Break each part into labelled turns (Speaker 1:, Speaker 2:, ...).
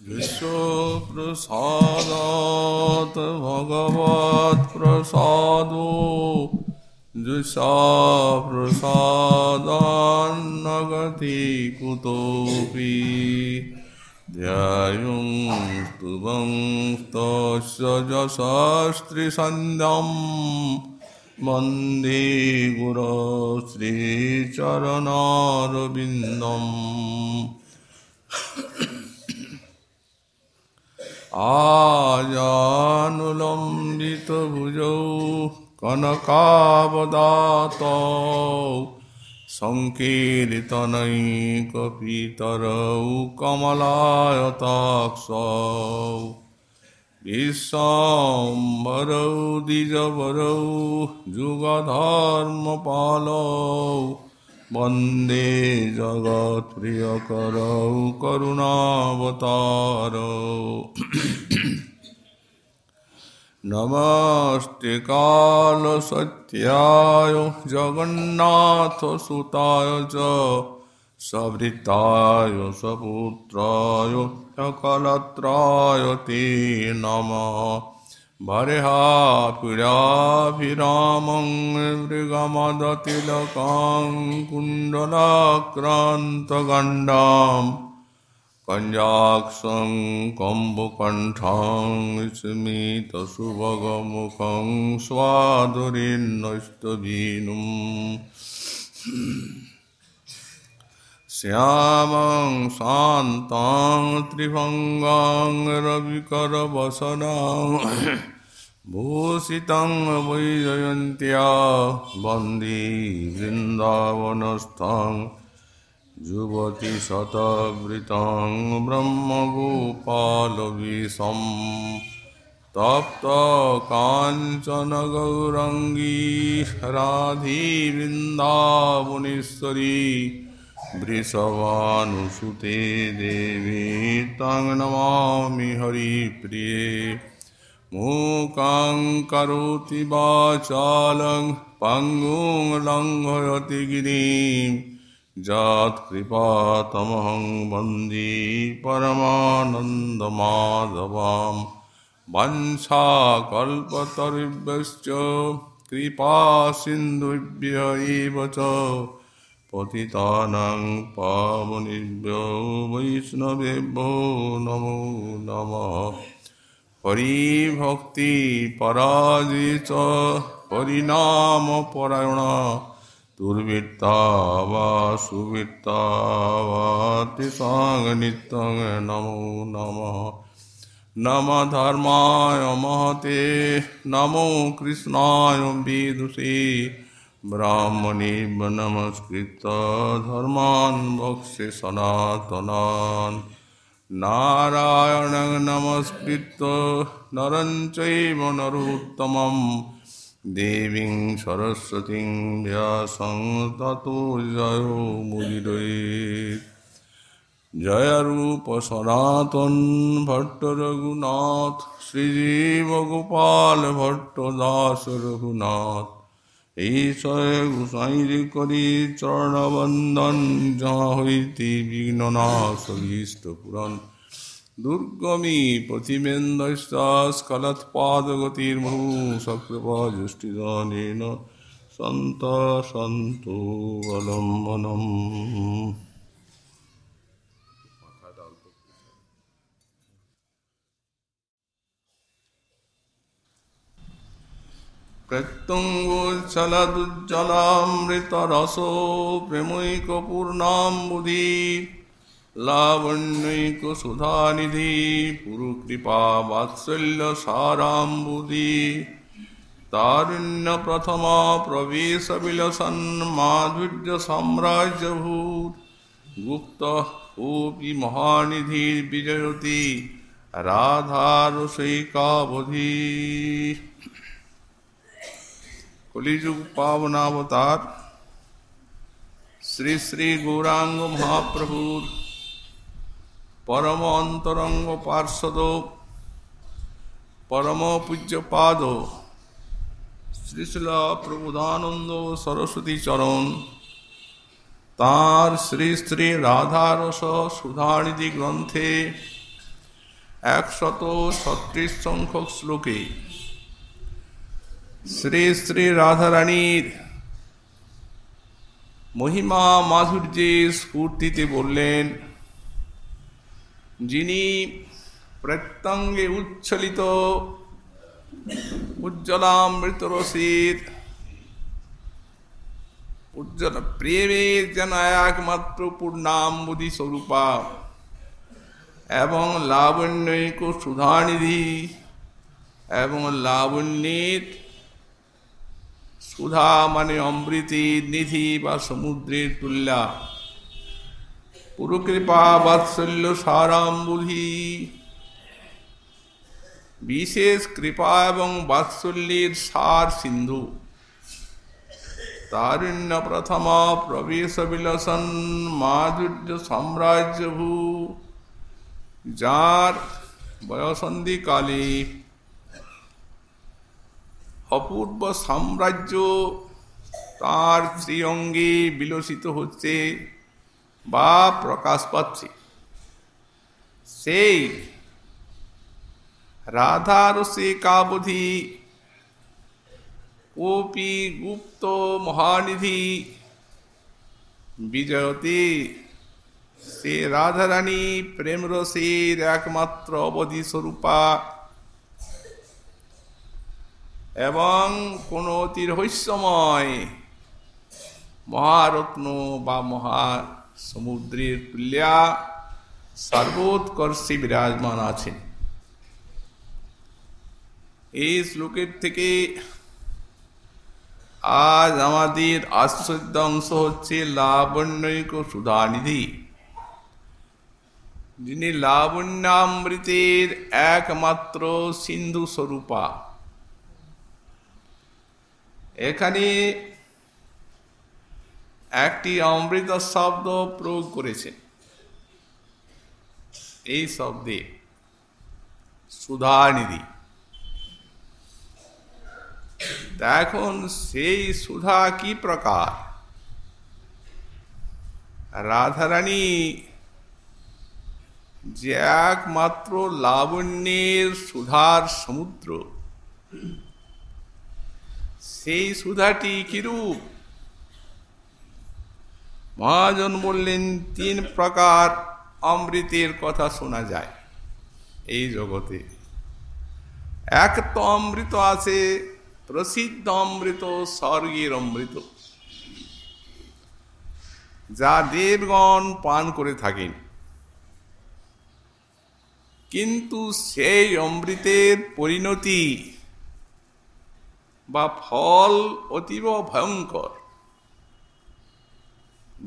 Speaker 1: विश्वप्रसादात् भगवत्प्रसादो जुषाप्रसादान्नगति कुतोऽपि ध्यायुं स्तुवं स्तस्य जशास्त्रिसन्ध्यं वन्दे गुरो श्रीचरणारविन्दम् आजानुलम्बितभुजौ कनकावदातौ सङ्कीर्तनैकपितरौ कमलायताक्षौ विश्वाम्बरौ द्विजवरौ जुगधर्मपालौ वंदे जगत्प्रियकरौ करुणावतारौ। नमस्ते कालसत्याय जगन्नाथसुताय च सवृताय सपुत्राय सकलत्राय ते नमः। भरेहापुराभिरामं मृगमदतिलकां कुण्डलाक्रान्तगण्डां कञ्जाक्षं कम्बुकण्ठां स्मितसुभगमुखं स्वादुरीन्नष्टवीनुम् श्यामं शान्तां त्रिभङ्गां रविकरवसनां भूषितं वैजयन्त्या वंदे वृन्दावनस्थां युवति शतवृतां ब्रह्मगोपालविशं तप्त वृषभानुसुते देवी तं नमामि हरिप्रिये। मूकां करोति वाचालं, पङ्गुं लङ्घयति गिरिं। जात्कृपातमहं वंदे परमानन्दमाधवां वंशाकल्पतरुभ्यश्च कृपासिन्धुभ्य एव च। पतितानां पावनेभ्यो वैष्णवेभ्यो नमो नमः। हरिभक्तिपराजे च हरिनामपरायण दुर्वृत्ता वा सुवृत्ता वा तिसाङ् नित्यं नमो नमः। नमः धर्माय महते, नमो कृष्णाय विदुषे। ब्राह्मणी नमस्कृत धर्मान भक्षे सनातनान्। नारायण नमस्कृत नरं चैव नरोत्तमं। देवीं सरस्वतीं व्यासं ततो जयो मुदिरे जयरूपसनातन भट्टरघुनाथ श्रीजीवगोपाल भट्टदास रघुनाथ। ঈশ্বরে গোসাইরে করি চরণবন্দন যাহা হইতে বিঘ্ননাশ ইষ্ট পুরাণ। দুর্গমী প্রতিবেন্দস্কালৎপাদগতির্মহু সকৃপা যষ্টিদানেন সন্ত সন্ত প্রত্যঙ্গোচ্ছলদুজ্জলামৃতরসো প্রেমৈকপূর্ণাম্বুধি লাবণ্যৈকসুধানিধি পুরুকৃপা বাৎসল্য সারাম্বুধি তারুণ্য প্রথমা প্রবেশ বিলসন মাধুর্য সাম্রাজ্যভূত গুপ্ত কোপি মহানিধির বিজয়তী রাধারসৈকাবধি कलिजुग पावनावतार শ্রী শ্রী গৌরাঙ্গ মহাপ্রভুর পরম অন্তরঙ্গ পার্শ্বদ পরম পূজ্যপাদ শ্রীশিল প্রবুধানন্দ সরস্বতী চরণ তাঁর শ্রী শ্রী রাধারস সুধানিধি গ্রন্থে
Speaker 2: একশত ছত্রিশ সংখ্যক শ্লোকে শ্রী শ্রী রাধারানীর মহিমা মাধুর্যের স্ফূর্তিতে বললেন, যিনি প্রত্যঙ্গে উচ্ছলিত উজ্জ্বলামৃত রসির উজ্জ্বল প্রেমের যেন একমাত্র পূর্ণাম্বুদি স্বরূপা এবং লাবণ্যৈক সুধানিধি এবং লাবণ্যের সুধা মানে অমৃতের নিধি বা সমুদ্রের তুল্যা। পুরকৃপা বাৎসল্য সারাম্বুধি। বিশেষ কৃপা এবং বাৎসল্যের সার সিন্ধু। তারুণ্য প্রথম প্রবেশ বিলসন মাধুর্য সাম্রাজ্য ভূ যার বয়সন্ধিকালে অপূর্ব সাম্রাজ্য তার শ্রীঅঙ্গে বিলসিত হচ্ছে বা প্রকাশ পাচ্ছে। সেই রাধার সে কাবধি কোপি গুপ্ত মহানিধি বিজয়তে সে রাধারানী প্রেম রসের একমাত্র অবধি স্বরূপা এবং কোন অতি রহস্যময় মহারত্ন বা মহা সমুদ্রের তুল্যা সর্বোৎকর্ষে বিরাজমান আছেন। এই শ্লোকের থেকে আজ আমাদের আশ্চর্য অংশ হচ্ছে লাবণ্যিক সুধানিধি, যিনি লাবণ্যামৃতের একমাত্র সিন্ধু স্বরূপা। এখানে একটি অমৃত শব্দ প্রয়োগ করেছেন এই শব্দে সুধানিধি। এখন সেই সুধা কি প্রকার? রাধারানী যে একমাত্র লাবণ্যের সুধার সমুদ্র সেই সুধাটি কিরূপ? মহাজন বললেন, তিন প্রকার অমৃতের কথা শোনা যায় এই জগতে। এক তো অমৃত আছে, প্রসিদ্ধ অমৃত স্বর্গের অমৃত। যা দেবগণ পান করে থাকেন। কিন্তু সেই অমৃতের পরিণতি বা ফল অতীব ভয়ঙ্কর।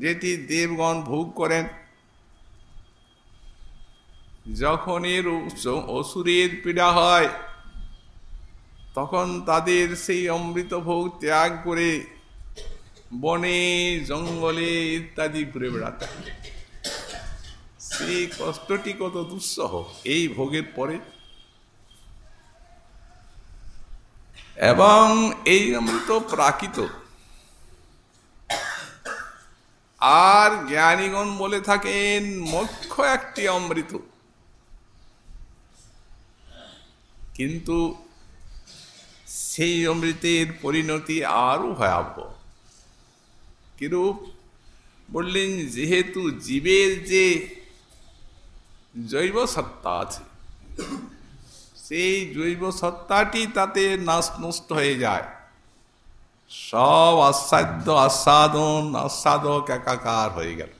Speaker 2: যেটি দেবগণ ভোগ করেন যখন এর অসুরের পীড়া হয়, তখন তাদের সেই অমৃত ভোগ ত্যাগ করে বনে, জঙ্গলে ইত্যাদি ঘুরে বেড়াতে সেই কষ্টটি কত দুঃসহ। এই ভোগের পরে এবং এই অমৃত প্রাকৃত। আর জ্ঞানীগণ বলে থাকেন মুখ্য একটি অমৃত। কিন্তু সেই অমৃতের পরিণতি আরও ভয়াবহ। কিরূপ? বললেন, যেহেতু জীবের যে জৈব সত্তা আছে সেই জৈব সত্তাটি তাতে নাশ নষ্ট হয়ে যায়। সব আস্বাদ্য আস্বাদন আস্বাদক একাকার হয়ে গেল।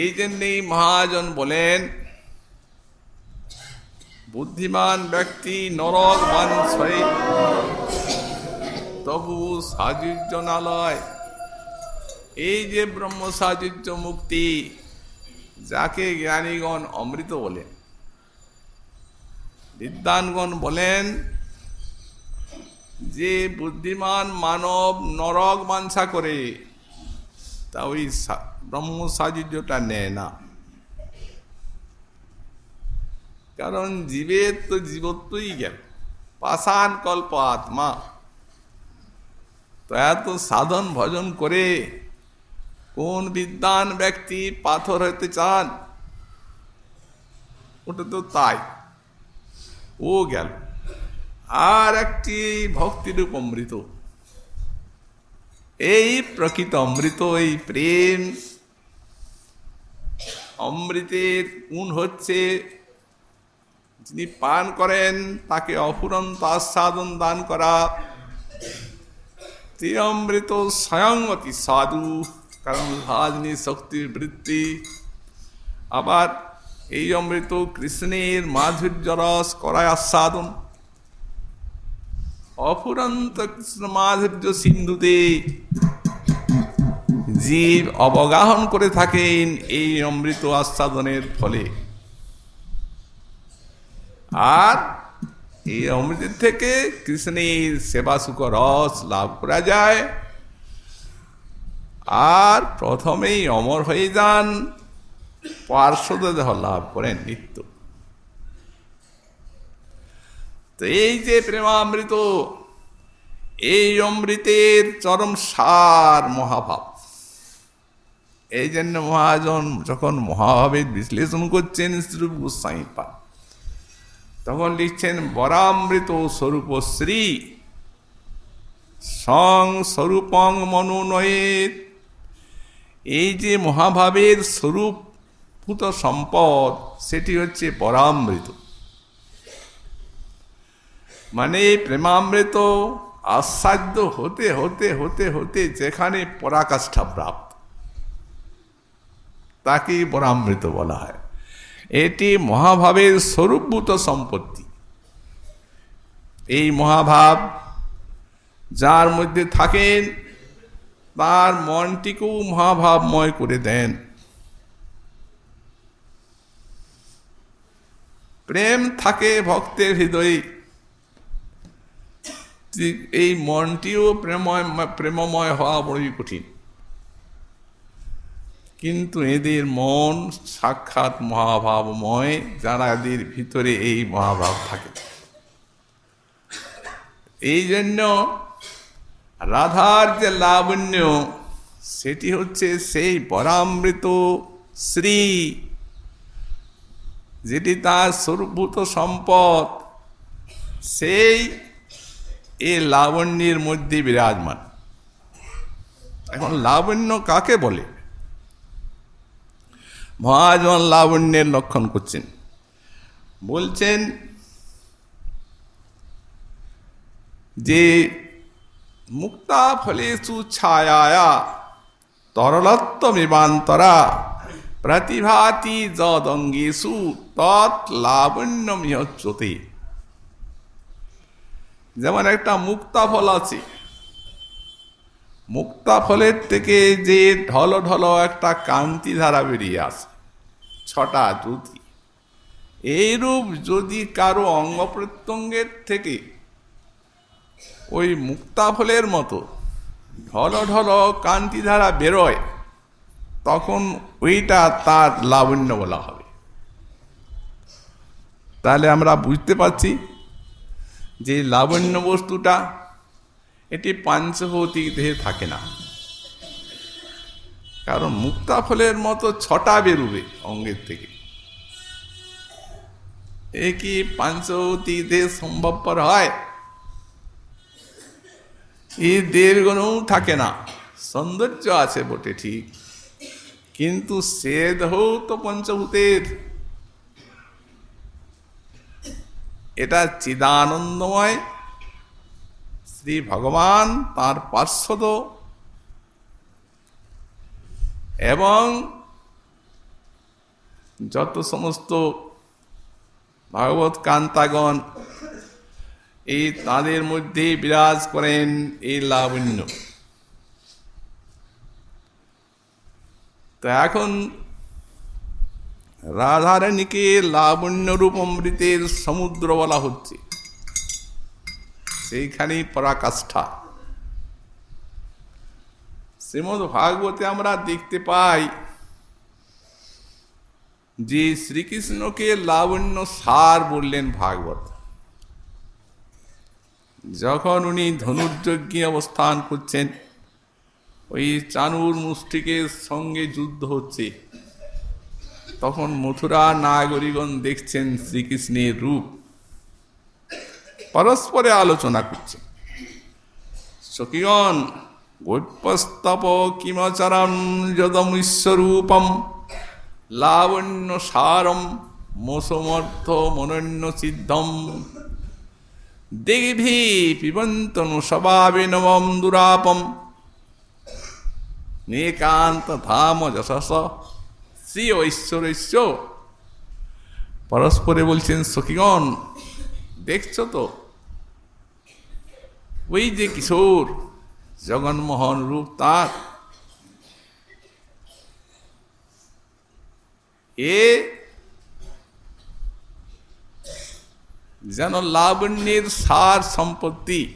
Speaker 2: এই জন্যেই মহাজন বলেন, বুদ্ধিমান ব্যক্তি নরক মানসই তবু সাজুর্য নালয় এই যে ব্রহ্ম সাজুর্য মুক্তি যাকে জ্ঞানীগণ অমৃত বলেন বিদ্যানগণ বলেন, যে বুদ্ধিমান মানব নরক মানসা করে, তা ওই ব্রহ্ম সাজুর্যটা নেয় না। কারণ জীবের তো জীবত্বই গেল, পাষাণ কল্প আত্মা। তো এত সাধন ভজন করে কোন বিদ্যান ব্যক্তি পাথর হতে চান? ওটা তো তাই। ও গেল। আর একটি ভক্তিরূপ অমৃত। এই প্রকৃত অমৃত, এই প্রেম, অমৃতের গুণ হচ্ছে যিনি পান করেন, তাকে অফুরন্ত আস্বাদন দান করা। অমৃত স্বয়ং অতি সাধু। কারণ লাজনী শক্তির বৃত্তি। আবার এই অমৃত কৃষ্ণের মাধুর্য রস করায় আস্বাদন। অফুরন্ত কৃষ্ণ মাধুর্য সিন্ধুতে জীব অবগাহন করে থাকেন এই অমৃত আস্বাদনের ফলে। আর এই অমৃতের থেকে কৃষ্ণের সেবা সুখ রস লাভ করা যায়। আর প্রথমেই অমর হয়ে যান পার্শ্বদ দেহ লাভ করেন নিত্য। তো এই যে প্রেমামৃত, এই অমৃতের চরম সার মহাভাব। এই জন্য মহাজন যখন মহাভাবের বিশ্লেষণ করছেন শ্রী গোস্বাই পা তখন লিখছেন, বরামৃত স্বরূপ শ্রী, সং স্বরূপং মনোনয়ের এই যে মহাভাবের স্বরূপভূত সম্পদ, সেটি হচ্ছে পরামৃত। মানে প্রেমামৃত আস্বাদ্য হতে হতে হতে হতে যেখানে পরাকাষ্ঠা প্রাপ্ত, তাকেই পরামৃত বলা হয়। এটি মহাভাবের স্বরূপভূত সম্পত্তি। এই মহাভাব যার মধ্যে থাকেন তার মনটিকেও মহাভাবময় করে দেন। প্রেম থাকে ভক্তের হৃদয়ে। এই মনটিও প্রেময়, প্রেমময় হওয়া বড়ই কঠিন। কিন্তু এদের মন সাক্ষাৎ মহাভাবময়, যারা এদের ভিতরে এই মহাভাব থাকে। এই জন্য রাধার যে লাবণ্য সেটি হচ্ছে সেই পরামৃত শ্রী, যেটি তার স্বরূপভূত সম্পদ। সেই এ লাবণ্যের মধ্যে বিরাজমান। এখন লাবণ্য কাকে বলে? মহাজন লাবণ্যের লক্ষণ করছেন। বলছেন যে মুক্তা ফলেষু ছায়া তরলত্বমিবান্তরা প্রতিভাতি যদঙ্গেশু তৎ লাবণ্যমিহচ্যতে যেমন একটা মুক্তা ফল আছে, মুক্তা ফলের থেকে যে ঢল ঢল একটা কান্তি ধারা বেরিয়ে আসে, ছটা জ্যোতি। এইরূপ যদি কারও অঙ্গ প্রত্যঙ্গের থেকে ওই মুক্তা ফলের মতো। ঢল ঢল কান্তি ধারা বেরোয়। তখন ওইটা তার লাবণ্য বলা হবে। তাহলে আমরা বুঝতে পারছি যে লাবণ্য বস্তুটা এটি পাঞ্চভৌতিক দেহে থাকে না। কারণ মুক্তা ফলের মতো ছটা বেরুবে অঙ্গের থেকে। এ কি পাঞ্চভৌতিক দেহ সম্ভবপর হয়? এই গুণও থাকে না। সৌন্দর্য আছে বটে ঠিক। কিন্তু সে দেহও তো পঞ্চভূতের। এটা চিদানন্দময়। শ্রী ভগবান তার পার্শ্বদ। এবং যত সমস্ত ভাগবত কান্তাগণ এই তাদের মধ্যে বিরাজ করেন এই লাবণ্য। তো এখন রাধারানীকে লাবণ্য রূপ অমৃতের সমুদ্র বলা হচ্ছে। সেইখানেই পরাকাষ্ঠা। শ্রীমদ ভাগবতে আমরা দেখতে পাই যে শ্রীকৃষ্ণকে লাবণ্য সার বললেন ভাগবত। যখন উনি ধনুর্যজ্ঞে অবস্থান করছেন, ওই চানুর মুষ্টিকের সঙ্গে যুদ্ধ হচ্ছে। তখন মথুরা নাগরিগণ দেখছেন শ্রীকৃষ্ণের রূপ। পরস্পরে আলোচনা করছে। সখীগণ, গৈপস্তপ কিমচরম যদমীশ্বরূপম লাবণ্য সারম মোসমর্থ মনন্য সিদ্ধম দেবী পিবন্তনু স্বভাবে নবম দুরাপম। নেকান্ত ধাম যশস। শ্রী ঐশ্বর্য পরস্পরে বলছেন, সখীগণ, দেখছ তো? ওই যে কিশোর জগন্মোহন রূপ তার। এ যেন লাবণ্যের সার সম্পত্তি।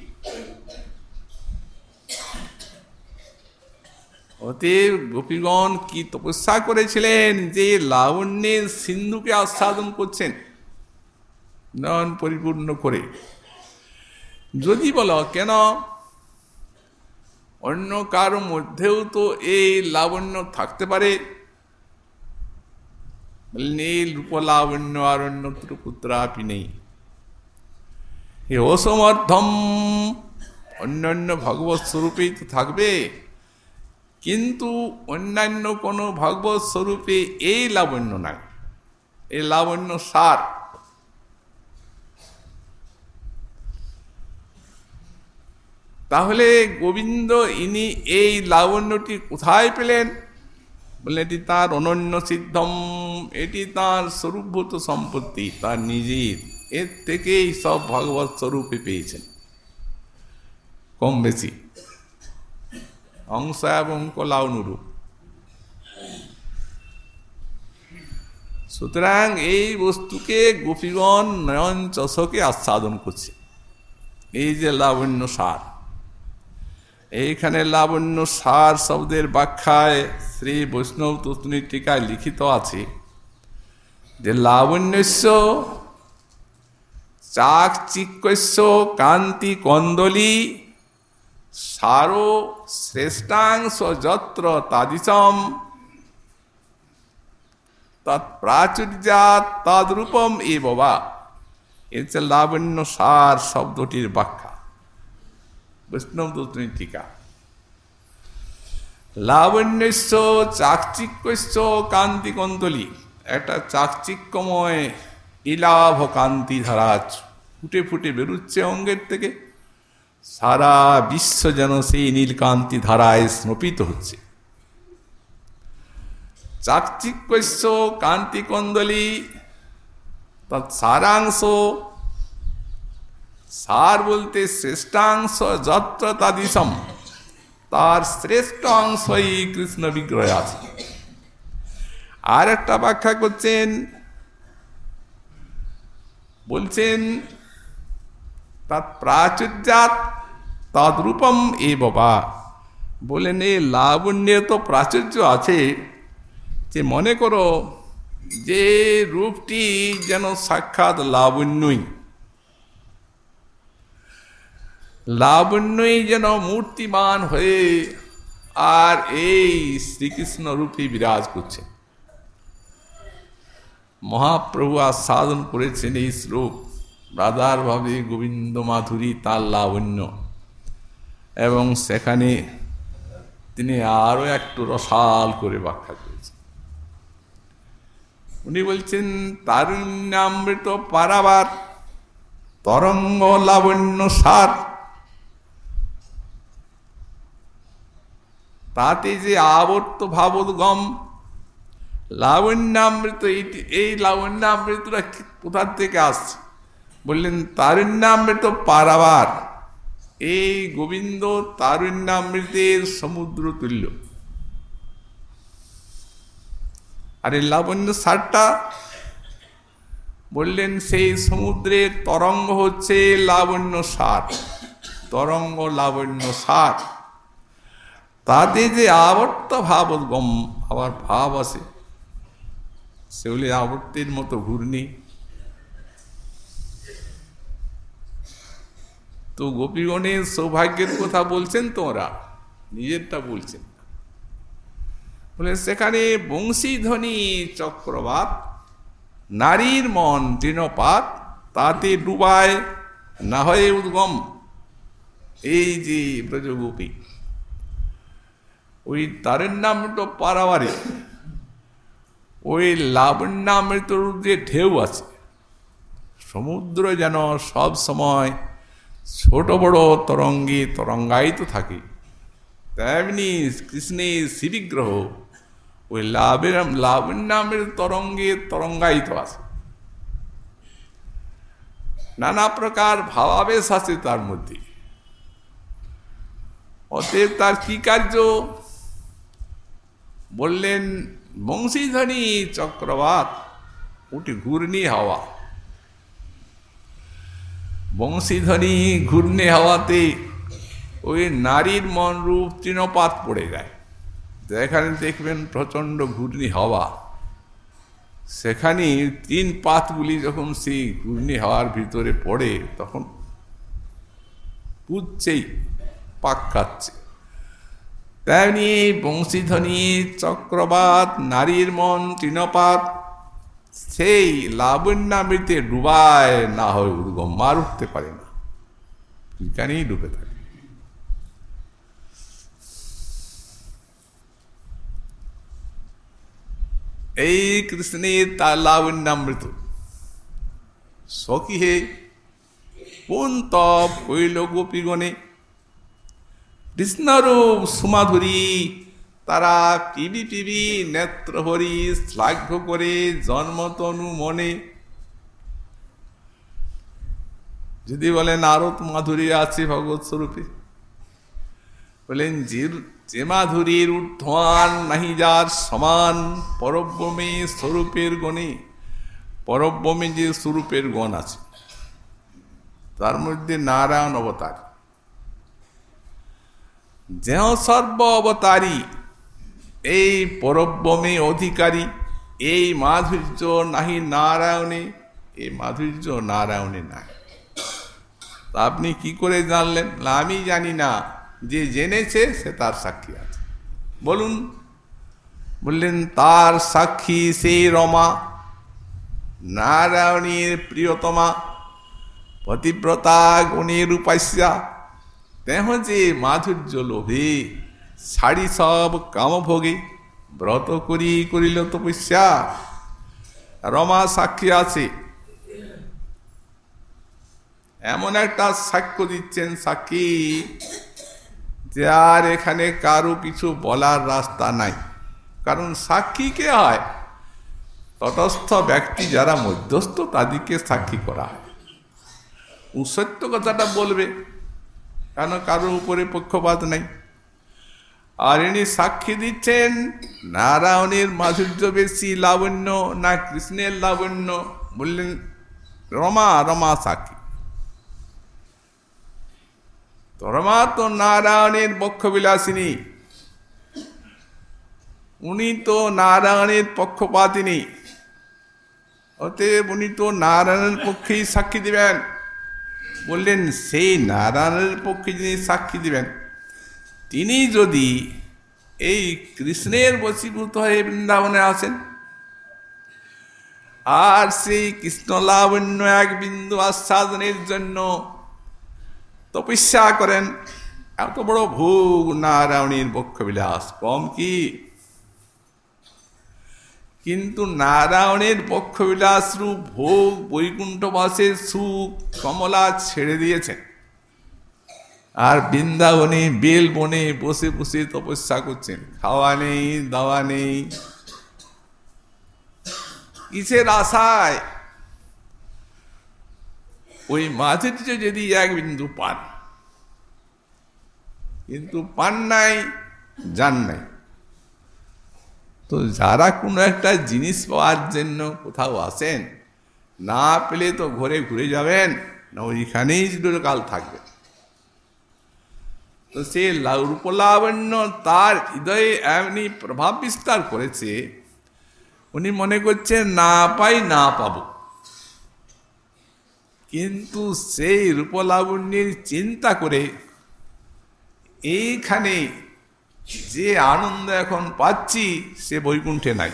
Speaker 2: অতএব গোপীগণ কি তপস্যা করেছিলেন যে লাবণ্যের সিন্ধুকে আস্বাদন করছেন? নয়ন পরিপূর্ণ করে। যদি বলো, কেন? অন্য কারও মধ্যেও তো এই লাবণ্য থাকতে পারে। নীল রূপ লাবণ্য আর অন্যত্র পুত্রাপি নেই। অসমর্থম অন্যান্য ভগবত স্বরূপেই তো থাকবে। কিন্তু অন্যান্য কোনো ভগবত স্বরূপে এই লাবণ্য নাই। এই লাবণ্য সার। তাহলে গোবিন্দ ইনি এই লাবণ্যটি কোথায় পেলেন? বললেন, এটি তার অনন্য সিদ্ধম। এটি তার স্বরূপভূত সম্পত্তি, তার নিজের এর থেকেই সব ভগবত স্বরূপে পেয়েছেন। কম বেশি। অংশ এবং কলা অনুরূপ সুতরাং এই বস্তুকে গোপীগণ নয়ন চষকে আস্বাদন করছে। এই যে লাবণ্য সার। এইখানে লাবণ্য সার শব্দের ব্যাখ্যায় শ্রী বৈষ্ণব তত্নী টিকায় লিখিত আছে যে লাবণ্যস্য চাকচিক্যস্য কান্তি কন্দলী সারো শ্রেষ্ঠাংশ যত্র তাদিশম তৎপ্রাচুর্যাত তদ্রূপম এ বাবা এর লাবণ্য সার শব্দটির ব্যাখ্যা। বৈষ্ণব দূতনী টিকা লাবণ্যস্য চাকচিক্যস্য কান্তি কন্দলি। একটা চাকচিক্যময় ইলাভ কান্তি ধারা ফুটে ফুটে বেরুচ্ছে অঙ্গের থেকে। সারা বিশ্ব যেন সেই নীলকান্তি ধারায় স্নপিত হচ্ছে। চাকচিক্যস্য কান্তি কন্দলি তার সারাংশ। সার বলতে শ্রেষ্ঠাংশ যত্র তাদিসম। তার শ্রেষ্ঠ অংশই কৃষ্ণ বিগ্রহ আছে আর একটা ব্যাখ্যা করছেন বলছেন তার প্রাচুর্যাত তদ্রূপম এ বাবা বলেন এ লাবণ্যের তো প্রাচুর্য আছে। যে মনে করো, যে রূপটি যেন সাক্ষাৎ লাবণ্যই। লাবণ্যই যেন মূর্তিমান হয়ে আর এই শ্রীকৃষ্ণ রূপে বিরাজ করছে। মহাপ্রভু আস্বাদন করেছেন এই শ্লোক। রাধার ভাবে গোবিন্দ মাধুরী তার লাবণ্য। এবং সেখানে তিনি আরও একটু রসাল করে ব্যাখ্যা করেছেন। উনি বলছেন, তারুণ্যামৃত পারাবার তরঙ্গ লাবণ্য সার। তাতে যে আবর্ত ভাবোদ্গম লাবণ্যামৃত এই লাবণ্যামৃতটা কোথার থেকে আসছে? বললেন, তারুণ্যামৃত পারাবার। এই গোবিন্দ তারুণ্যামৃতের সমুদ্র তুল্য। আর এই লাবণ্য সারটা? বললেন, সেই সমুদ্রের তরঙ্গ হচ্ছে লাবণ্য সার। তরঙ্গ লাবণ্য সার। তাতে যে আবর্ত ভাবগম আবার ভাব আছে। সেগুলি আবর্তের মতো ঘূর্ণি। তো গোপীগণের সৌভাগ্যের কথা বলছেন তোমরা, নিজেরটা বলছেন বলে, সেখানে বংশীধ্বনি চক্রবাত, নারীর মন তৃণপাত, তাতে ডুবায় না হয় উদ্গম। এই যে ব্রজগোপী, ওই তারের নাম তো পারাবারে ওই লাবণ্যামৃতর যে ঢেউ আছে, সমুদ্র যেন সব সময় ছোট বড় তরঙ্গে তরঙ্গায়িত থাকে, তেমনি কৃষ্ণের শ্রীবিগ্রহ ওই লাভের লাবণ্যামের তরঙ্গে তরঙ্গায়িত আছে। নানা প্রকার ভাবাবেশ আছে তার মধ্যে। অতএব তার কি কার্য? বললেন বংশীধ্বনি চক্রবাত ওটি ঘূর্ণি হাওয়া। বংশীধ্বনি ঘূর্ণি হাওয়াতে ওই নারীর মন রূপ তৃণপাত পড়ে যায়। যেখানে দেখবেন প্রচণ্ড ঘূর্ণি হাওয়া। সেখানে তিন পাতগুলি যখন সেই ঘূর্ণি হাওয়ার ভিতরে পড়ে, তখন পুজছেই পাক খাচ্ছে। তেমনি বংশীধ্বনি চক্রবাত নারীর মন, তৃণপাত, সেই লাবণ্যামৃতে ডুবায় না হয় উর্গম মার উঠতে পারে না। এখানেই ডুবে থাকে। এই কৃষ্ণের তার লাবণ্যামৃত। সখী হে, কোন তপ কৈল গোপীগণে? কৃষ্ণরূপ সুমাধুরী, তারা পিবি পিবি নেত্র হরি শ্লাঘ্য করে জন্মতনু মনে। যদি বলেন আরও মাধুরী আছে ভগবত স্বরূপে। বলেন যে মাধুরীর ঊর্ধ্বান নাহি যার সমান পরব্রমে স্বরূপের গণে। পরব্রমে যে স্বরূপের গণ আছে, তার মধ্যে নারায়ণ অবতার। যেহ সর্ব অবতারী এই পরব্রমে অধিকারী, এই মাধুর্য নাহি নারায়ণে, এই মাধুর্য নারায়ণে নাই। আপনি কি করে জানলেন? আমি জানি না। যে জেনেছে, সে তার সাক্ষী আছে। বলুন, বললেন, তার সাক্ষী সেই রমা, নারায়ণীর প্রিয়তমা, পতিব্রতা গুণের উপাস্যা তেহ যে মাধুর্য লোভে ছাড়ি সব কামভোগে ব্রত করি, করিল তপস্যা। রমা সাক্ষী আছে। এমন একটা সাক্ষ্য দিচ্ছেন সাক্ষী যে আর এখানে কারও কিছু বলার রাস্তা নাই। কারণ সাক্ষী কে হয়? তটস্থ ব্যক্তি যারা মধ্যস্থ, তাদেরকে সাক্ষী করা হয়। সত্য কথাটা বলবে। কেন কারোর উপরে পক্ষপাত নেই। আর ইনি সাক্ষী দিচ্ছেন, নারায়ণের মাধুর্য বেশি, লাবণ্য, না কৃষ্ণের লাবণ্য। বললেন, রমা রমা সাক্ষী। রমা তো নারায়ণের বক্ষবিলাসিনী উনি তো নারায়ণের পক্ষপাতিনী। অতএব উনি তো নারায়ণের পক্ষেই সাক্ষী দিবেন। বললেন, সেই নারায়ণের পক্ষে যিনি সাক্ষী দিবেন, তিনি যদি এই কৃষ্ণের বসীভূত হয়ে বৃন্দাবনে আসেন, আর সেই কৃষ্ণ লাবণ্য এক বিন্দু আস্বাদনের জন্য তপস্যা করেন, এত বড় ভোগ নারায়ণীর বক্ষবিলাস কম কি? কিন্তু নারায়ণের পক্ষবিলাস রূপ ভোগ বৈকুণ্ঠবাসের সুখ কমলা ছেড়ে দিয়েছেন। আর বৃন্দাবনে বেল বনে বসে বসে তপস্যা করছেন। খাওয়া নেই, দাওয়া নেই। কিসের আশায়? ওই মাধুর্য যদি এক বিন্দু পান। কিন্তু পান নাই, যান নাই। তো যারা কোনো একটা জিনিস পাওয়ার জন্য কোথাও আসেন, না পেলে তো ঘরে ঘুরে যাবেন, না ওইখানেই কাল থাকবেন। তো সে রূপলাবণ্য তার হৃদয়ে এমনি প্রভাব বিস্তার করেছে, উনি মনে করছেন, না পাই, না পাব। কিন্তু সেই রূপলাবণ্যের চিন্তা করে এইখানে যে আনন্দ এখন পাচ্ছি, সে বৈকুণ্ঠে নাই।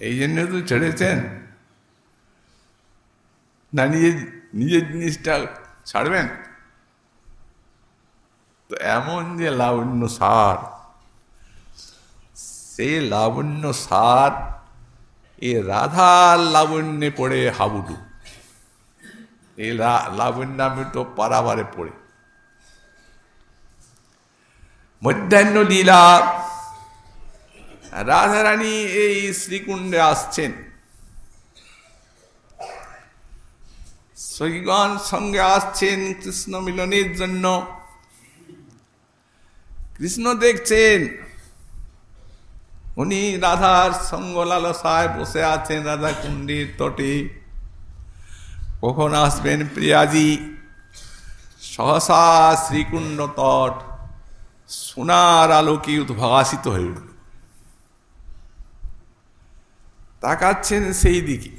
Speaker 2: এই জন্য তো ছেড়েছেন। না, নিজের নিজের জিনিসটা ছাড়বেন। তো এমন যে লাবণ্য সার, সে লাবণ্য সার এ রাধার লাবণ্যে পড়ে হাবুডু। এই লাবণ্যামৃত পারাবারে পড়ে। মধ্যাহ্ন লীলা। রাধারানী এই শ্রীকুণ্ডে আসছেন। সৈগণ সঙ্গে আসছেন কৃষ্ণ মিলনের জন্য। কৃষ্ণ দেখছেন। উনি রাধার সঙ্গ লালসায় বসে আছেন রাধা কুণ্ডীর তটে। কখন আসবেন প্রিয়াজি? সহসা শ্রীকুণ্ড তট। সোনার আলোকে উদ্ভাসিত হয়ে উঠল। তাকাচ্ছেন সেই দিকে।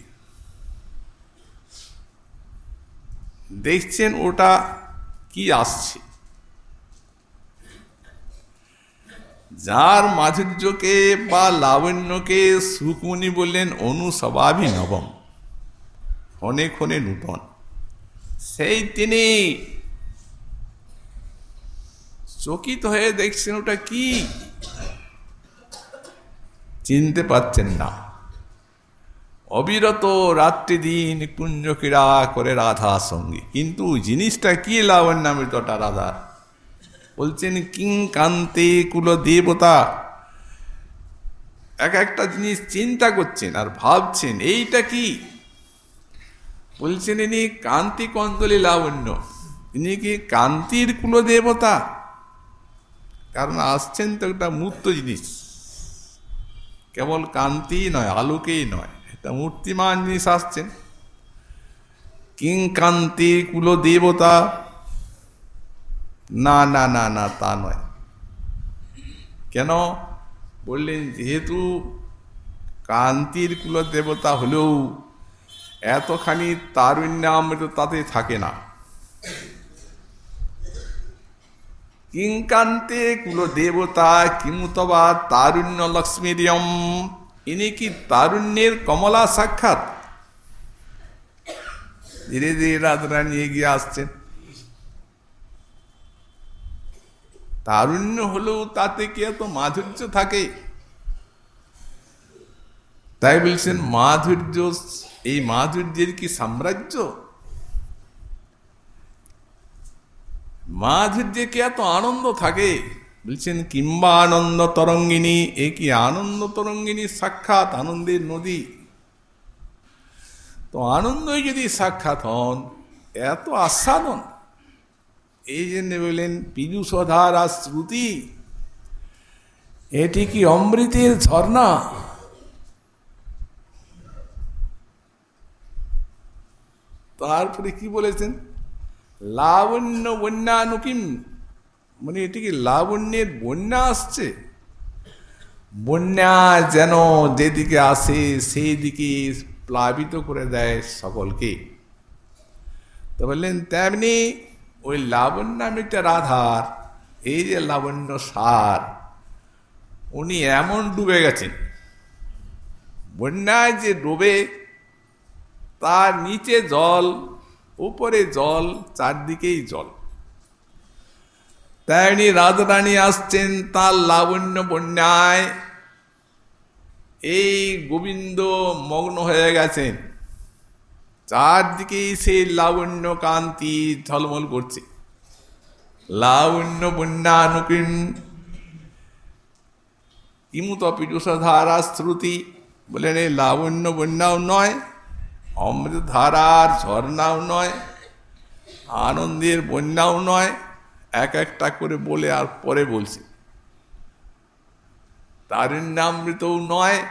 Speaker 2: দেখছেন ওটা কি আসছে? যার মাধুর্যকে বা লাবণ্যকে সুকুনি বললেন অনুস্বভাবী নবম ক্ষণে ক্ষণে নূতন সেই তিনি চকিত হয়ে দেখছেন, ওটা কি? চিনতে পাচ্ছেন না। অবিরত রাত্রি দিন কুঞ্জ ক্রীড়া করে রাধা সঙ্গে। কিন্তু জিনিসটা কি লাবণ্যামৃতটা রাধার? বলছেন কিং কান্তে কুল দেবতা এক একটা জিনিস চিন্তা করছেন আর ভাবছেন, এইটা কি? বলছেন, ইনি কান্তি কন্দলী লাবণ্য। ইনি কি কান্তির কুল দেবতা কারণ আসছেন তো একটা মূর্ত জিনিস। কেবল কান্তি নয়, আলোকেই নয়, একটা মূর্তিমান জিনিস আসছেন। কিং কান্তি কুল দেবতা না না না না, তা নয়। কেন? বললেন, যেহেতু কান্তির কুল দেবতা হলেও এতখানি তারুণ্য অমৃত তাতে থাকে না। কিংকান্তে কুল দেবতা কিমুতবা তারুণ্য লক্ষ্মীরিয়ম ইনি কি তারুণ্যের কমলা সাক্ষাৎ? ধীরে ধীরে রাধারানী এগিয়ে আসছেন। তারুণ্য হলেও তাতে কি এত মাধুর্য থাকে? তাই বলছেন, মাধুর্য, এই মাধুর্যের কি সাম্রাজ্য? মাধুর্যে কি এত আনন্দ থাকে বলছেন কিংবা আনন্দ তরঙ্গিনী এ কি আনন্দ তরঙ্গিনী সাক্ষাৎ আনন্দের নদী তো আনন্দই যদি সাক্ষাৎ হন এত আস্বাদন এই জন্য বললেন পীযুষধার শ্রুতি এটি কি অমৃতের ঝর্ণা তারপরে কি বলেছেন লাবণ্য বন্যানুকিম। মানে এটি কি লাবণ্যের বন্যা আসছে। বন্যা যেন যেদিকে আসে সেই দিকে প্লাবিত করে দেয় সকলকে। তো বললেন, তেমনি ওই লাবণ্যামিটা রাধার, এই যে লাবণ্য সার, উনি এমন ডুবে গেছেন। বন্যায় যে ডুবে, তার নিচে জল উপরে জল, চারদিকেই জল। তেমনি রাজরানী আসছেন তার লাবণ্য বন্যায়। এই গোবিন্দ মগ্ন হয়ে গেছেন। চারদিকেই সেই লাবণ্য কান্তি ঝলমল করছে। লাবণ্য বন্যানুকিন কিমুত পীযুষধারা শ্রুতি বলেন, এই লাবণ্য বন্যাও নয় অমৃত ধারার ঝর্ণাও নয়, আনন্দের বন্যাও নয়, এক একটা করে বলে আর পরে বলছি। তারুণ্যামৃতও নয়,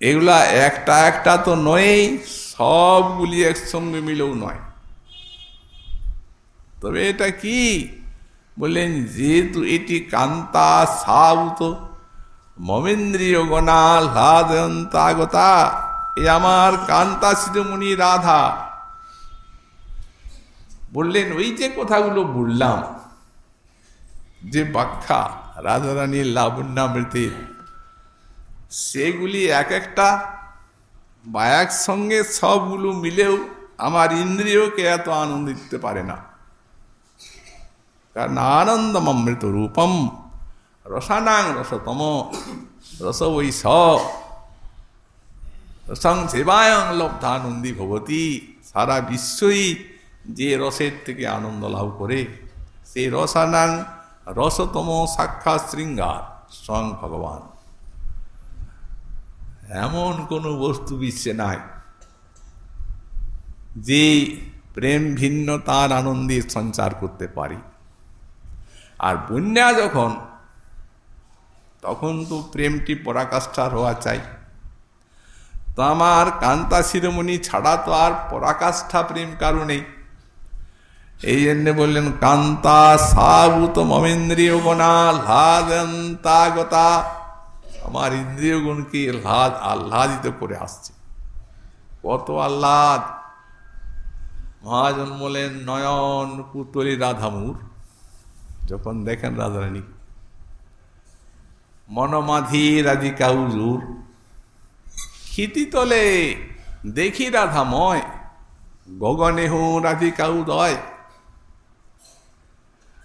Speaker 2: এগুলা একটা একটা তো নয়ই, সবগুলি একসঙ্গে মিলেও নয়। তবে এটা কি? বললেন, যেহেতু এটি কান্তা সাউত, মমেন্দ্রীয় গণা লাদন্তাগতা এ আমার কান্তা শিরোমণি রাধা। বললেন, ওই যে কথাগুলো বললাম, যে ব্যাখ্যা রাজারানীর লাবণ্যামৃতির সেগুলি এক একটা বা একসঙ্গে সবগুলো মিলেও আমার ইন্দ্রিয়কে এত আনন্দ দিতে পারে না। কারণ আনন্দম অমৃত রূপম রসানাং রসতম রস বৈ স রসং সেবায়ং লব্ধানন্দী ভবতী। সারা বিশ্বই যে রসের থেকে আনন্দ লাভ করে সেই রসানাং রসতম সাক্ষাৎ শৃঙ্গার স্বয়ং ভগবান। এমন কোনো বস্তু বিশ্বে নাই, যে প্রেম ভিন্ন তার আনন্দে সঞ্চার করতে পারি। আর বন্যা যখন, তখন তো প্রেমটি পরাকাষ্ঠার হওয়া চাই। তো আমার কান্তা শিরোমণি ছাড়া তো আর পরাকাষ্ঠা প্রেম কারণেই এই জন্য বললেন, কান্তা সাবুত মমেন্দ্রীয় গণা লাদান্তাগতা আমার ইন্দ্রিয় গুণকে আহ্লাদ আহ্লাদিত করে আসছে। কত আহ্লাদ। মহাজন বলেন, নয়ন পুতলি রাধামুর। যখন দেখেন রাধারানী, মনমাধি রাধিকা উজুর ক্ষিতি তলে দেখি রাধাময়, গগনে হো রাধিকা উদয়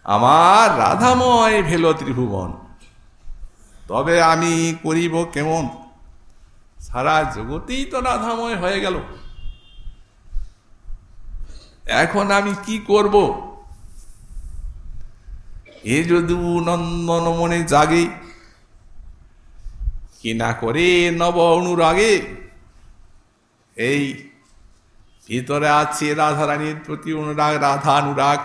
Speaker 2: আমার রাধাময় ভেল ত্রিভুবন, তবে আমি করিব কেমন? সারা জগতেই তো রাধাময় হয়ে গেল। এখন আমি কি করব? এ যদি নন্দন মনে জাগে কি না করে নব অনুরাগে? এই ভিতরে আছে রাধারানীর প্রতি অনুরাগ, রাধা অনুরাগ।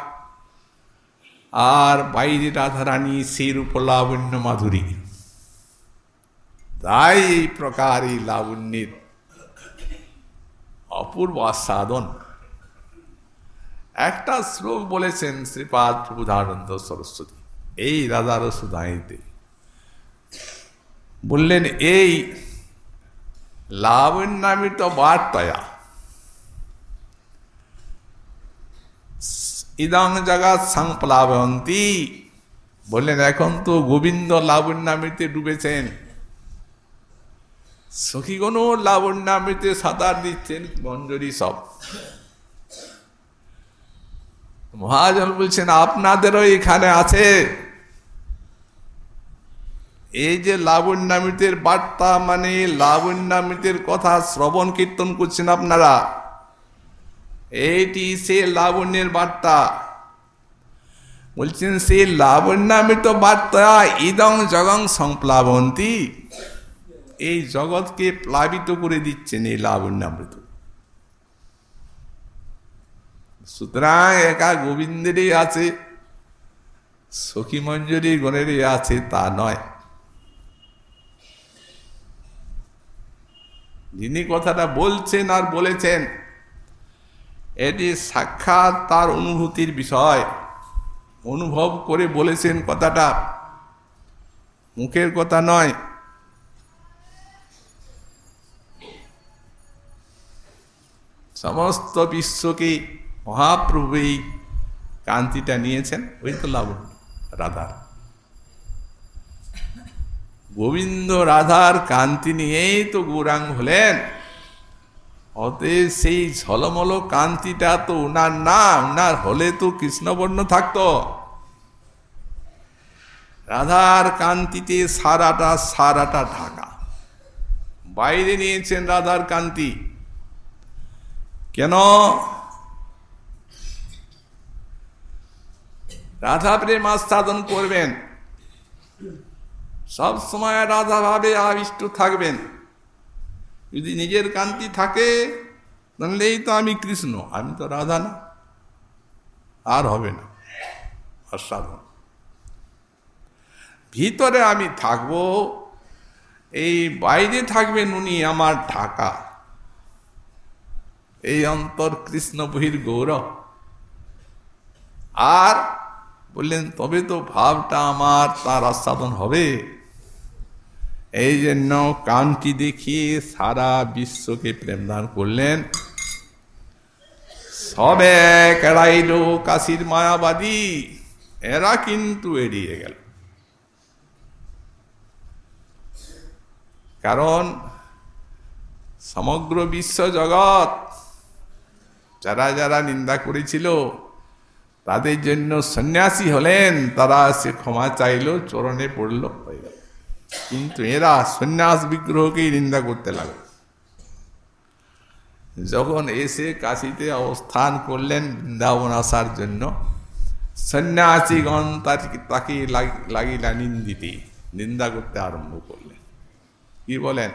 Speaker 2: আর বাইরে রাধারানী সেই রূপ লাবণ্য মাধুরী। তাই এই প্রকার এই লাবণ্যের অপূর্ব আস্বাদন। একটা শ্লোক বলেছেন শ্রীপাদ প্রভুধানন্দ সরস্বতী। এই রাধার সুধাইতে বললেন, এই লাবণ্যামিত বার্তায়া। ইদং জগৎ সংপ্লাবন্তী বললেন, এখন তো গোবিন্দ লাবণ্যামৃতে ডুবেছেন। সখীগণ লাবণ্যামৃতে সাঁতার দিচ্ছেন মঞ্জরি সব। মহাজন বলছেন, আপনাদেরও এখানে আছে? এই যে লাবণ্যামৃতের বার্তা মানে লাবণ্যামৃতের কথা শ্রবণ কীর্তন করছেন আপনারা, এইটি সে লাবণ্যের বার্তা। বলছেন, সে লাবণ্যামৃত বার্তা ইদং জগং সংপ্লাবন্তী, এই জগৎকে প্লাবিত করে দিচ্ছেন এই লাবণ্যামৃত। সুতরাং একা গোবিন্দেরই আছে, সখী মঞ্জুরি গণেরই আছে, তা নয়। যিনি কথাটা বলছেন আর বলেছেন, এটি সাক্ষাৎ তার অনুভূতির বিষয়। অনুভব করে বলেছেন কথাটা। মুখের কথা নয়। সমস্ত বিশ্বকে মহাপ্রভু এই কান্তিটা নিয়েছেন, ওই তো লাবণ্য, রাধার। গোবিন্দ রাধার কান্তি নিয়েই তো গৌরাঙ্গ হলেন। অতএব সেই ঝলমল কান্তিটা তো উনার না, উনার হলে তো কৃষ্ণবর্ণ থাকত। রাধার কান্তিতে সারাটা সারাটা ঢাকা। বাইরে নিয়েছেন রাধার কান্তি। কেন? রাধা প্রেম আস্বাদন করবেন। সব সময় রাধা ভাবে আবিষ্ট থাকবেন। যদি নিজের কান্তি থাকে, তাহলেই তো আমি কৃষ্ণ, আমি তো রাধা না। আর হবে না। আস্বাদন ভিতরে আমি থাকব, এই বাইরে থাকবেন উনি আমার ঢাকা। এই অন্তর কৃষ্ণ বহির গৌরব। আর বললেন, তবে তো ভাবটা আমার, তার আস্বাদন হবে। এই জন্য কানটি দেখিয়ে সারা বিশ্বকে প্রেমদান করলেন। সবে কেড়াইল কাশির মায়াবাদী, এরা কিন্তু এড়িয়ে গেল। কারণ সমগ্র বিশ্ব জগৎ যারা যারা নিন্দা করেছিল, তাদের জন্য সন্ন্যাসী হলেন, তারা সে ক্ষমা চাইল চরণে পড়ল। হয়ে কিন্তু এরা সন্ন্যাস বিগ্রহকেই নিন্দা করতে লাগল যখন এসে কাশিতে অবস্থান করলেন বৃন্দাবন আসার জন্য, সন্ন্যাসীগণ তাকে লাগিলা নিন্দিতে, নিন্দা করতে আরম্ভ করলেন। কি বলেন?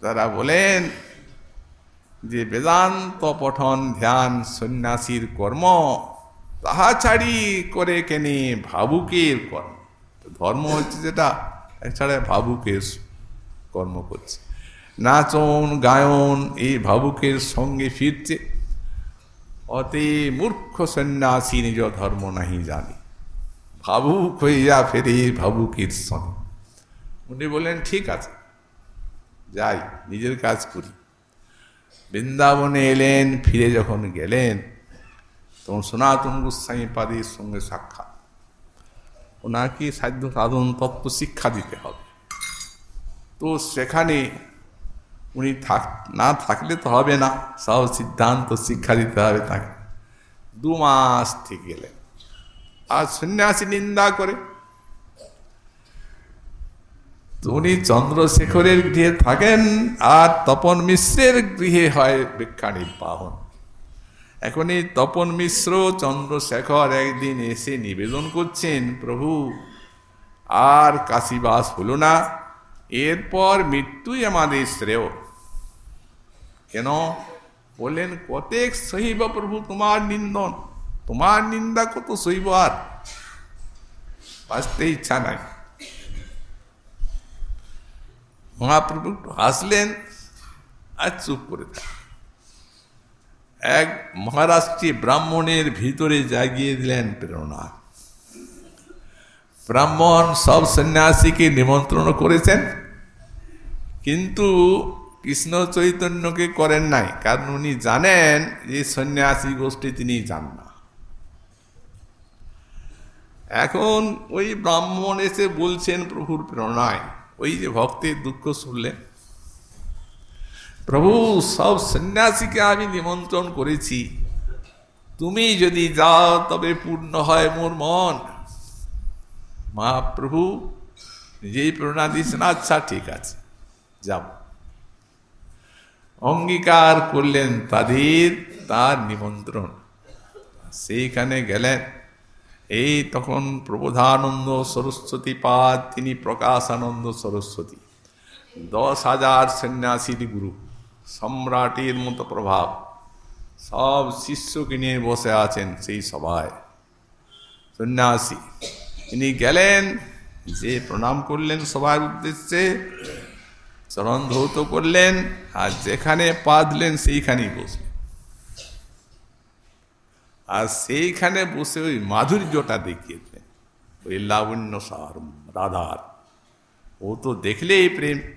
Speaker 2: তারা বলেন যে, বেদান্ত পঠন ধ্যান সন্ন্যাসীর কর্ম, তাহা ছাড়ি করে কেনে ভাবুকের কর্ম। ধর্ম হচ্ছে যেটা, এছাড়া ভাবুকের কর্ম করছে। নাচন, গায়ন, এই ভাবুকের সঙ্গে ফিরছে। অতে মূর্খ সন্ন্যাসী নিজ ধর্ম নাহি জানে। ভাবুক হইয়া ফেরে ভাবুকের সঙ্গে। উনি বললেন, ঠিক আছে, যাই, নিজের কাজ করি। বৃন্দাবনে এলেন, ফিরে যখন গেলেন, তখন সনাতন গোস্বামী পাদির সঙ্গে সাক্ষাৎ। ওনাকে সাধ্য সাধন তত্ত্ব শিক্ষা দিতে হবে। তো সেখানে উনি থাক, না থাকলে তো হবে না, সব সিদ্ধান্ত শিক্ষা দিতে হবে তাকে। দু মাস থেকে গেলেন। আর সন্ন্যাসী নিন্দা করে। উনি চন্দ্রশেখরের গৃহে থাকেন, আর তপন মিশ্রের গৃহে হয় ভিক্ষা নির্বাহন। এখন এই তপন মিশ্র চন্দ্রশেখর একদিন এসে নিবেদন করছেন, প্রভু, আর কাশিবাস হলো না, এরপর মৃত্যুই আমাদের শ্রেয়। কেন? বললেন, কতেক সহিব প্রভু তোমার নিন্দন, তোমার নিন্দা কত সহিব আর? বাঁচতে ইচ্ছা নাই। মহাপ্রভু হাসলেন, আর চুপ করে এক মহারাষ্ট্রী ব্রাহ্মণের ভিতরে জাগিয়ে দিলেন প্রেরণা। ব্রাহ্মণ সব সন্ন্যাসীকে নিমন্ত্রণ করেছেন, কিন্তু কৃষ্ণ চৈতন্যকে করেন নাই, কারণ উনি জানেন যে সন্ন্যাসী গোষ্ঠী তিনি যান না। এখন ওই ব্রাহ্মণ এসে বলছেন প্রভুর প্রেরণায়, ওই যে ভক্তের দুঃখ শুনলেন প্রভু, সব সন্ন্যাসীকে আমি নিমন্ত্রণ করেছি। তুমি যদি যাও, তবে পূর্ণ হয় মোর মন। মহাপ্রভু নিজেই প্রেরণা দিয়েছেন। আচ্ছা ঠিক আছে যাব অঙ্গীকার করলেন তাদের, তার নিমন্ত্রণ। সেইখানে গেলেন। এই তখন প্রবোধানন্দ সরস্বতী পাদ, তিনি প্রকাশানন্দ সরস্বতী। দশ হাজার সন্ন্যাসীর গুরু। সম্রাটের মতো প্রভাব। সব শিষ্যকে নিয়ে বসে আছেন সেই সভায়। সন্ন্যাসী, তিনি গেলেন, যে প্রণাম করলেন সবার উদ্দেশ্যে, চরণ ধৌত করলেন, আর যেখানে পা দিলেন সেইখানেই বসলেন। আর সেইখানে বসে ওই মাধুর্যটা দেখিয়েছেন, ওই লাবণ্য সার রাধার। ও তো দেখলেই প্রেম।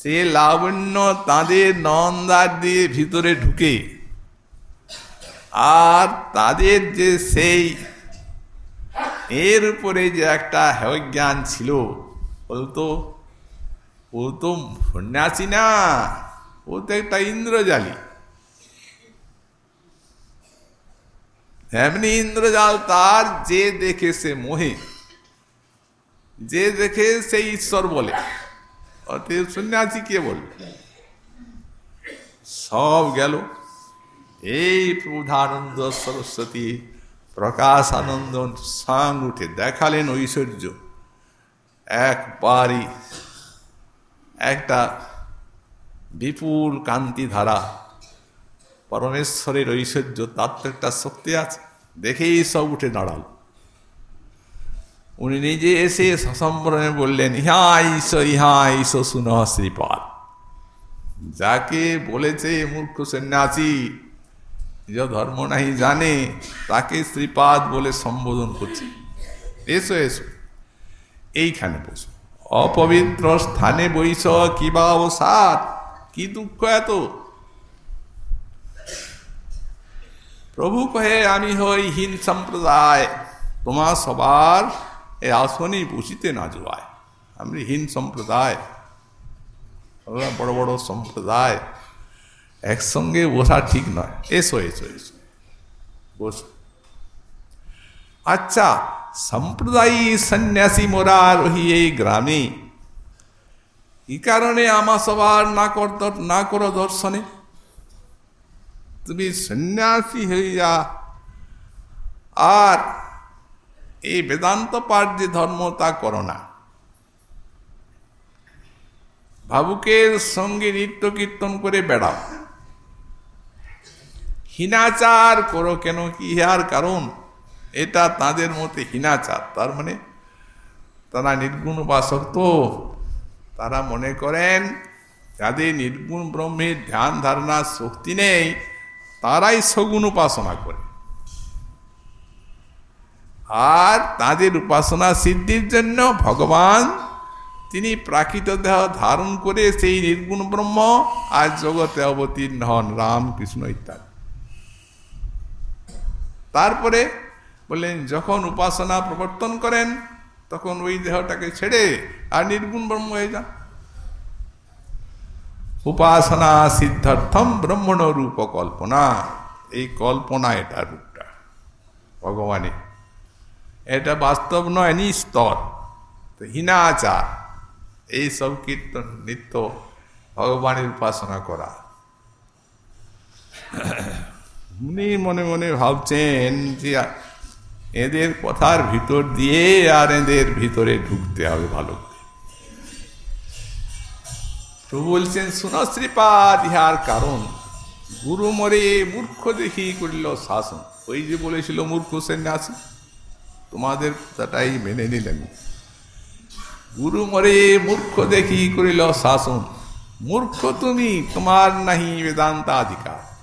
Speaker 2: সে লাবণ্য তাদের নন্দার দিয়ে ভিতরে ঢুকে। আর তাদের যে সেই এর উপরে যে একটা হেজ্ঞান ছিল, বলতো, ও তো সন্ন্যাসী না, ও তো একটা ইন্দ্রজালী। এমনি ইন্দ্রজাল তার যে দেখে সে মোহে, যে দেখে সে ঈশ্বর বলে। অতএব সন্ন্যাসী কে বলবে? সব গেল। এই প্রধানন্দ সরস্বতী প্রকাশ আনন্দ সাং উঠে দেখালেন ঐশ্বর্য। একবারই একটা বিপুল কান্তি ধারা পরমেশ্বরের ঐশ্বর্য, তার তো একটা শক্তি আছে। দেখেই সব উঠে দাঁড়াল। উনি নিজে এসে সসম্বরণে বললেন ইহা ইস ইহা ইস শুন শ্রীপাদ। যাকে বলেছে মূর্খ সন্ন্যাসী, নিজ ধর্ম নাই জানে, তাকে শ্রীপাদ বলে সম্বোধন করছে। এসো এসো, এইখানে বসো। অপবিত্র স্থানে বৈশ কিবা অবসাদ, কি দুঃখ এত? প্রভু কহে, আমি হই হীন সম্প্রদায়, তোমার সবার এই আসনে বসিতে না জোয়ায় আমি হীন সম্প্রদায় বড় বড় সম্প্রদায়, একসঙ্গে বসা ঠিক নয়। এসো এসো এসো। বস। আচ্ছা সম্প্রদায়ী সন্ন্যাসী মোরা রহি এই গ্রামে। কি কারণে আমা সবার না কর না করো দর্শনে। তুমি সন্ন্যাসী হইয়া আর এই বেদান্ত পাঠ যে ধর্ম তা করো না। ভাবুকের সঙ্গে নৃত্য কীর্তন করে বেড়াও। হীনাচার করো কেন? কি আর কারণ? এটা তাদের মতে হীনাচার। তার মানে তারা নির্গুণ উপাসক তো তারা মনে করেন, যাদের নির্গুণ ব্রহ্মের ধ্যান ধারণার শক্তি নেই, তারাই সগুণ উপাসনা করে। আর তাদের উপাসনা সিদ্ধির জন্য ভগবান তিনি প্রাকৃত দেহ ধারণ করে সেই নির্গুণ ব্রহ্ম আর জগতে অবতীর্ণ হন রাম কৃষ্ণ ইত্যাদি। তারপরে বললেন, যখন উপাসনা প্রবর্তন করেন, তখন ওই দেহটাকে ছেড়ে আর নির্গুণ ব্রহ্ম হয়ে যান। উপাসনা সিদ্ধার্থম ব্রহ্মণ রূপ কল্পনা এই কল্পনা এটা রূপটা, ভগবানের। এটা বাস্তব নয় নিস্তর তো হীনাচার এইসব কীর্তন, নিত্য ভগবানের উপাসনা করা। উনি মনে মনে ভাবছেন যে এদের কথার ভিতর দিয়ে আর এদের ভিতরে ঢুকতে হবে ভালো প্রভু বলছেন শুনশ্রীপাদ ইহার কারণ। গুরু মরে মূর্খ দেখি করিল শাসন। ওই যে বলেছিল মূর্খ সন্ন্যাসী। তোমাদের কথাটাই মেনে নিলেন। গুরু মরে মূর্খ দেখি করিল শাসন। মূর্খ তুমি, তোমার নাহি বেদান্তাধিকার।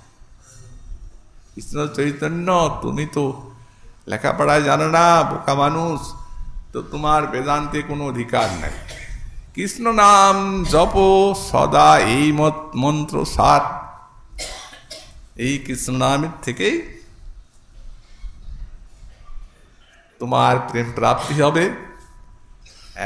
Speaker 2: কৃষ্ণ চৈতন্য, তুমি তো লেখাপড়া জানো না, বোকা মানুষ। তো তোমার বেদান্তে কোনো অধিকার নাই। কৃষ্ণ নাম জপ সদা এই মন্ত্র সার। এই কৃষ্ণ নামের থেকেই তোমার প্রেম প্রাপ্তি হবে।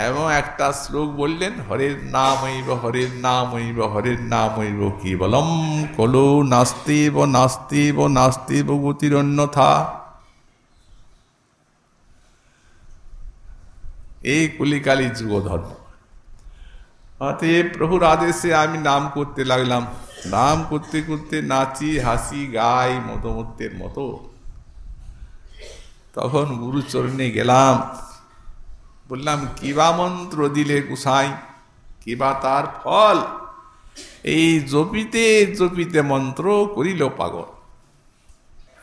Speaker 2: এবং একটা শ্লোক বললেন, হরের নাম হইব, হরের নাম হইব, হরের নাম হইব কি বলম কলো নাস্তিব নাস্তিব নাস্তিব গতির অন্যথা এই কলিকালী যুগ ধর্ম অতএব প্রভুর আদেশে আমি নাম করতে লাগলাম। নাম করতে করতে নাচি, হাসি, গাই মতমত্তের মতো। তখন গুরুচরণে গেলাম। বললাম, কিবা মন্ত্র দিলে গুসাই, কিবা তার ফল? এই জপিতে জপিতে মন্ত্র করিল পাগল।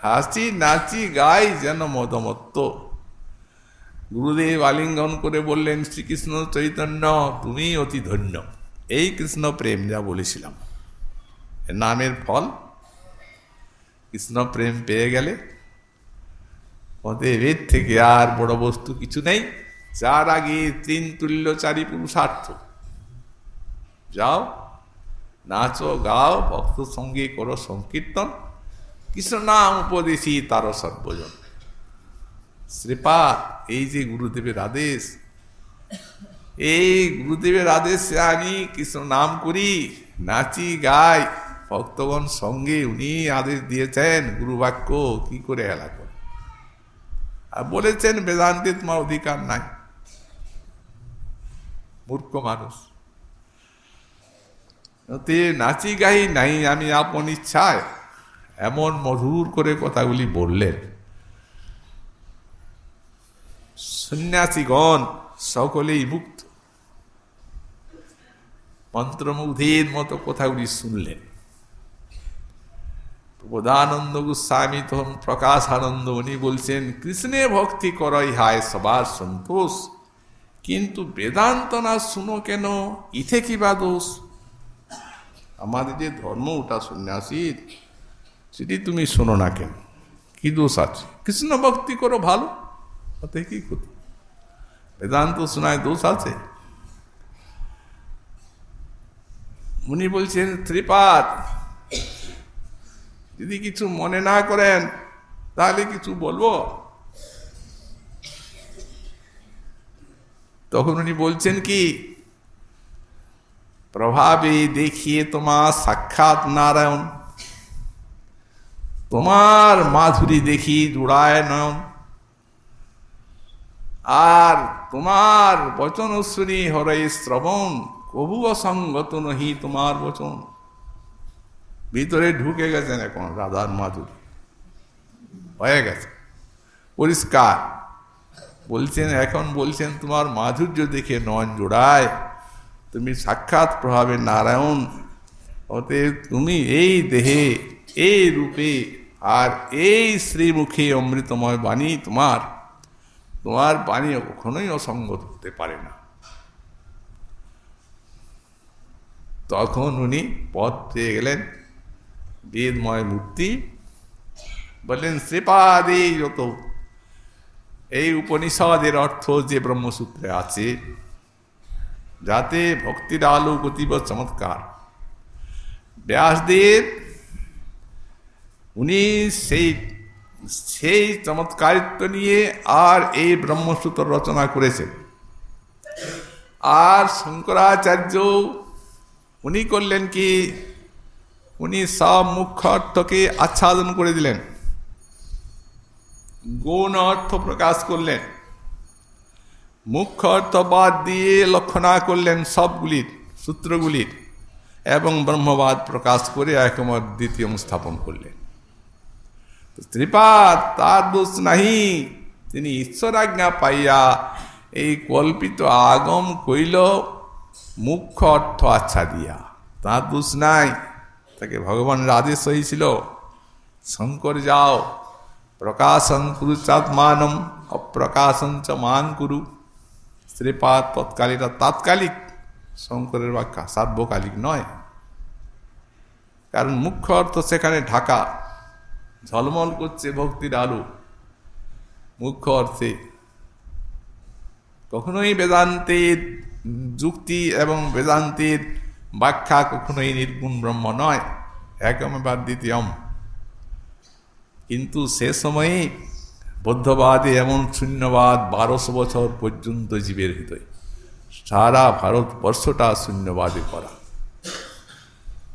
Speaker 2: হাসি নাচি গাই যেন মদমত্ত। গুরুদেব আলিঙ্গন করে বললেন, শ্রীকৃষ্ণ চৈতন্য, তুমি অতি ধন্য। এই কৃষ্ণ প্রেম যা বলেছিলাম নামের ফল? কৃষ্ণ প্রেম পেয়ে গেলে অতএব এর থেকে আর বড় বস্তু কিছু নেই। যার আগে তিন তুল্য চারি পুরুষার্থ যাও, নাচো, গাও, ভক্ত সঙ্গে করো সংকীর্তন। কৃষ্ণ নাম উপদেশী তার সর্বজন। শ্রীপাদ, এই যে গুরুদেবের আদেশ, এই গুরুদেবের আদেশে আমি কৃষ্ণ নাম করি, নাচি, গাই। ভক্তগণ সঙ্গে উনি আদেশ দিয়েছেন, গুরুবাক্য কি করে এলা করে বলেছেন বেদান্তে তোমার অধিকার নাই। মূর্খ মানুষ। নাচি গাই নাই, আমি আপন ইচ্ছায় এমন মধুর করে কথাগুলি বললেন। সন্ন্যাসীগণ সকলেই মুক্ত। মন্ত্রমুগ্ধের মতো কথাগুলি শুনলেন। প্রধানন্দ গোস্বামী তখন প্রকাশ আনন্দ উনি বলছেন, কৃষ্ণে ভক্তি করই হায়, সবার সন্তোষ। কিন্তু বেদান্ত না শুনো কেন? ইথে কি বা দোষ? আমাদের যে ধর্ম, ওটা সন্ন্যাসীর সেটি তুমি শোনো না কেন? কি দোষ আছে? কৃষ্ণ ভক্তি করো ভালো, তাতে কি ক্ষতি? বেদান্ত শোনায় দোষ আছে? উনি বলছেন, ত্রিপাদ যদি কিছু মনে না করেন, তাহলে কিছু বলব? তখন উনি বলছেন কি, প্রভাবে দেখিয়ে তোমার সাক্ষাৎ নারায়ণ, তোমার মাধুরী দেখি জুড়ায় নয়ন আর তোমার বচন শুনি হরে শ্রবণ, কবু অসঙ্গত নহি তোমার বচন। ভিতরে ঢুকে গেছেন এখন, রাধার মাধুরী। হয়ে গেছে। পরিষ্কার। বলছেন, এখন বলছেন, তোমার মাধুর্য দেখে নন জোড়ায়। তুমি সাক্ষাৎ প্রভাবে নারায়ণ। অতএব তুমি এই দেহে, এই রূপে আর এই শ্রীমুখী অমৃতময় বাণী তোমার তোমার বাণী কখনোই অসঙ্গত হতে পারে না। তখন উনি পথ পেয়ে গেলেন। বেদময় মূর্তি বললেন শ্রীপাদে যত এই উপনিষদের অর্থ যে ব্রহ্মসূত্রে আছে, যাতে ভক্তির আলো গতিব চমৎকার। ব্যাসদেব, উনি সেই সেই চমৎকারিত্ব নিয়ে আর এই ব্রহ্মসূত্র রচনা করেছেন। আর শঙ্করাচার্য উনি করলেন কি উনি সব মুখ্য অর্থকে আচ্ছাদন করে দিলেন। গৌণ অর্থ প্রকাশ করলেন। মুখ্য অর্থ বাদ দিয়ে লক্ষণা করলেন সবগুলির, সূত্রগুলির, এবং ব্রহ্মবাদ প্রকাশ করে একমত দ্বিতীয় স্থাপন করলেন। ত্রিপাদ তার দোষ নাহি, তিনি ঈশ্বর আজ্ঞা পাইয়া এই কল্পিত আগম কইল, মুখ্য অর্থ আচ্ছা দিয়া, তার দোষ নাই। তাকে ভগবানের আদেশ হয়েছিল শঙ্কর যাও প্রকাশন কুরুচাত্মানম অপ্রকাশন চ মান কুরু। শ্রীপাদ তৎকালীন তাৎকালিক শঙ্করের বাক্যা সার্বকালিক নয়। কারণ মুখ্য অর্থ সেখানে ঢাকা, ঝলমল করছে ভক্তির আলো। মুখ্য অর্থে কখনোই বেদান্তের যুক্তি এবং বেদান্তের ব্যাখ্যা কখনোই নির্গুণ ব্রহ্ম নয় একমেবার দ্বিতীয়ম। কিন্তু সে সময়ে বৌদ্ধবাদে এমন শূন্যবাদ বারোশো বছর পর্যন্ত জীবের হৃদয়। সারা ভারতবর্ষটা শূন্যবাদে করা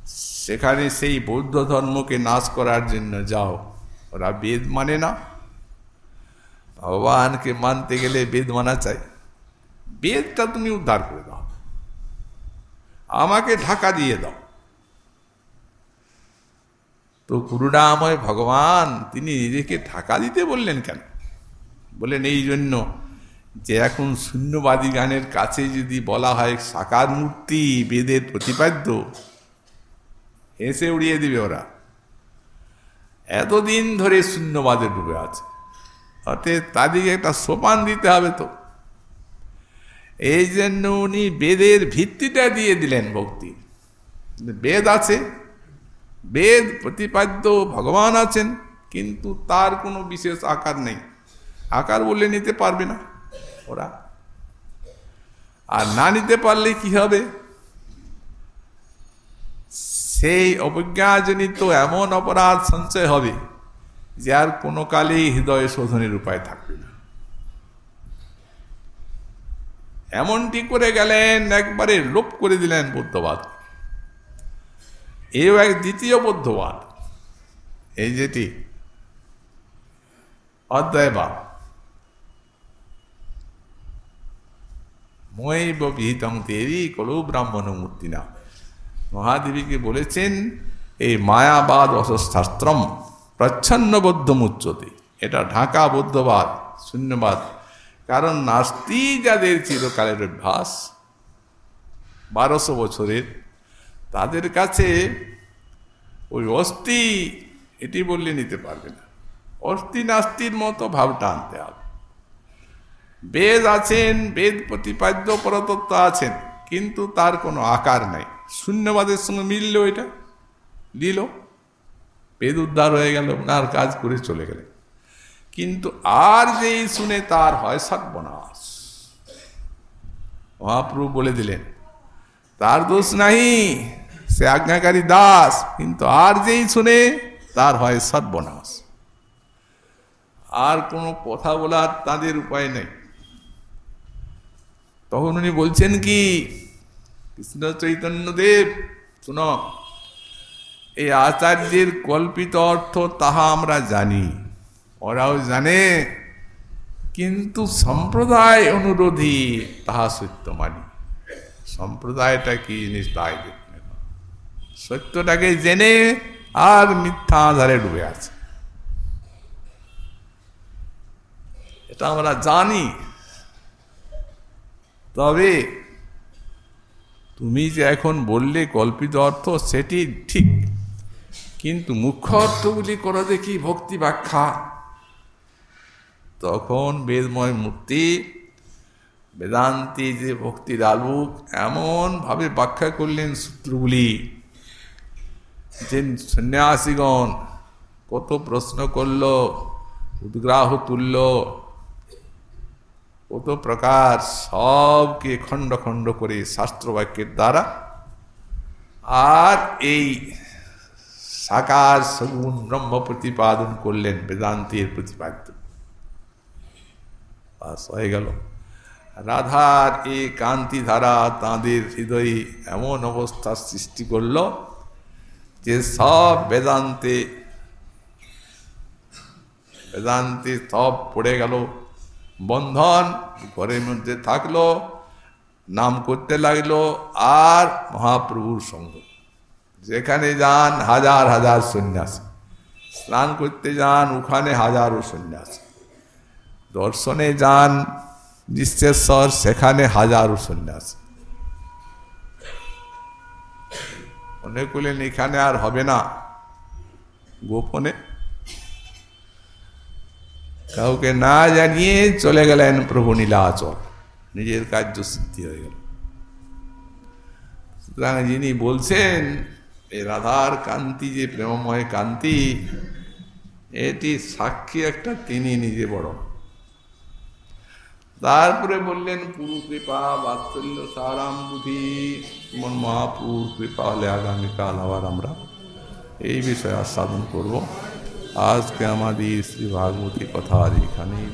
Speaker 2: সেখানে সেই বৌদ্ধ ধর্মকে নাশ করার জন্য যাও, ওরা বেদ মানে না। ভগবানকে মানতে গেলে বেদ মানা চাই। বেদটা তুমি উদ্ধার করে দাও। আমাকে ঢাকা দিয়ে দাও। তো করুণাময় ভগবান, তিনি নিজেকে ঢাকা দিতে বললেন কেন? বললেন, এই জন্য যে এখন শূন্যবাদী গানের কাছে যদি বলা হয় সাকার মূর্তি, বেদের প্রতিপাদ্য, হেসে উড়িয়ে দিবে ওরা। এতদিন ধরে শূন্যবাদে ডুবে আছে। অতএব তাদেরকে একটা সোপান দিতে হবে তো। এই জন্য উনি বেদের ভিত্তিটা দিয়ে দিলেন ভক্তি। বেদ আছে, বেদ প্রতিপাদ্য ভগবান আছেন, কিন্তু তার কোনো বিশেষ আকার নেই। আকার বলে নিতে পারবে না ওরা। আর না নিতে পারলে কি হবে? সেই অবজ্ঞাজনিত এমন অপরাধ সঞ্চয় হবে যে আর কোনো কালেই হৃদয় শোধনের উপায় থাকবে না। এমনটি করে গেলেন, একবারে লোপ করে দিলেন বৌদ্ধবাদ। এও এক দ্বিতীয় বৌদ্ধবাদ। এই যেটি অদ্বয়বাদ মৈব বিহিতং তেরি কলৌ ব্রাহ্মণ মূর্তি না মহাদেবীকে বলেছেন, এই মায়াবাদ অশস্ত্রম প্রচ্ছন্ন বৌদ্ধমুচ্চতে এটা ঢাকা বৌদ্ধবাদ, শূন্যবাদ। কারণ নাস্তি যাদের চিরকালের অভ্যাস। বারোশো বছরের। তাদের কাছে ওই অস্থি এটি বললে নিতে পারবে না। অস্থি নাস্তির মতো ভাবটা আনতে হবে। বেদ আছেন, বেদ প্রতিপাদ্য, পরতত্ত্ব আছেন, কিন্তু তার কোনো আকার নাই। শূন্যবাদের সঙ্গে মিলল এটা? দিল? বেদ উদ্ধার হয়ে গেল, ওনার কাজ করে চলে গেলেন। কিন্তু আর যেই শুনে তার হয় সর্বনাশ। মহাপ্রভু বলে দিলেন, তার দোষ নাই সে আজ্ঞাকারী দাস, কিন্তু আর যেই শুনে তার হয় সর্বনাশ। আর কোনো কথা বলার তাদের উপায় নেই। তখন উনি বলছেন কি, কৃষ্ণ চৈতন্যদেব শুন, এই আচার্যের কল্পিত অর্থ তাহা আমরা জানি। ওরাও জানে, কিন্তু সম্প্রদায় অনুরোধী তাহা সত্য মানি। সম্প্রদায়টা কি জিনিস তাই সত্যটাকে জেনে আর মিথ্যা আধারে ডুবে আছে। এটা আমরা জানি। তবে তুমি যে এখন বললে কল্পিত অর্থ, সেটি ঠিক। কিন্তু মুখ্য অর্থগুলি করো দেখি ভক্তি ব্যাখ্যা তখন বেদময় মূর্তি বেদান্তি যে ভক্তির আলোক, এমনভাবে ব্যাখ্যা করলেন সূত্রগুলি যে সন্ন্যাসীগণ কত প্রশ্ন করল, উদ্গ্রাহ তুলল, কত প্রকার সবকে খণ্ড খণ্ড করে শাস্ত্রবাক্যের দ্বারা। আর এই সাকার সগুণ ব্রহ্ম প্রতিপাদন করলেন বেদান্তের প্রতিপাদ্য। বাস হয়ে গেল। রাধার এই কান্তি ধারা তাঁদের হৃদয়ে এমন অবস্থার সৃষ্টি করল যে সব বেদান্তে বেদান্তে সব পড়ে গেল। বন্ধন ঘরের মধ্যে থাকল, নাম করতে লাগল আর মহাপ্রভুর সঙ্গ। যেখানে যান হাজার হাজার সন্ন্যাসী। স্নান করতে যান, ওখানে হাজারো সন্ন্যাসী। দর্শনে যান নিশ্চেশ্বর সেখানে হাজারো সন্ন্যাসী। মনে করলেন, এখানে আর হবে না। গোপনে কাউকে না জানিয়ে চলে গেলেন প্রভু নীলাচল। নিজের কার্য সিদ্ধি হয়ে গেল। সুতরাং যিনি বলছেন এই রাধার কান্তি যে প্রেমময় কান্তি, এটি সাক্ষী একটা তিনি নিজে বড়। তারপরে বললেন, পুরু কৃপা, বাৎসল্য সারাম বুধি মন মহাপুর কৃপা হলে আগামীকাল আবার আমরা এই বিষয়ে আস্বাদন করব। আজকে আমাদের শ্রী ভাগবতী কথা এখানেই